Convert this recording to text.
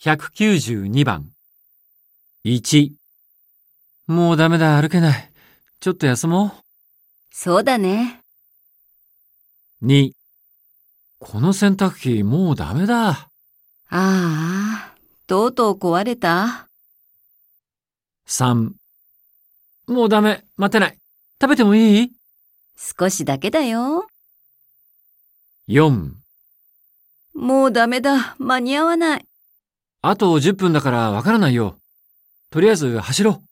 192番。1。もうダメだ、歩けない。ちょっと休もそうだね。う。2。この洗濯機もうダメだ。ああ、とうとう壊れた？3。もうダメ、待てない。食べてもいい？少しだけだよ。?4。もうダメだ。間に合わない。あと10分だからわからないよ。とりあえず走ろう。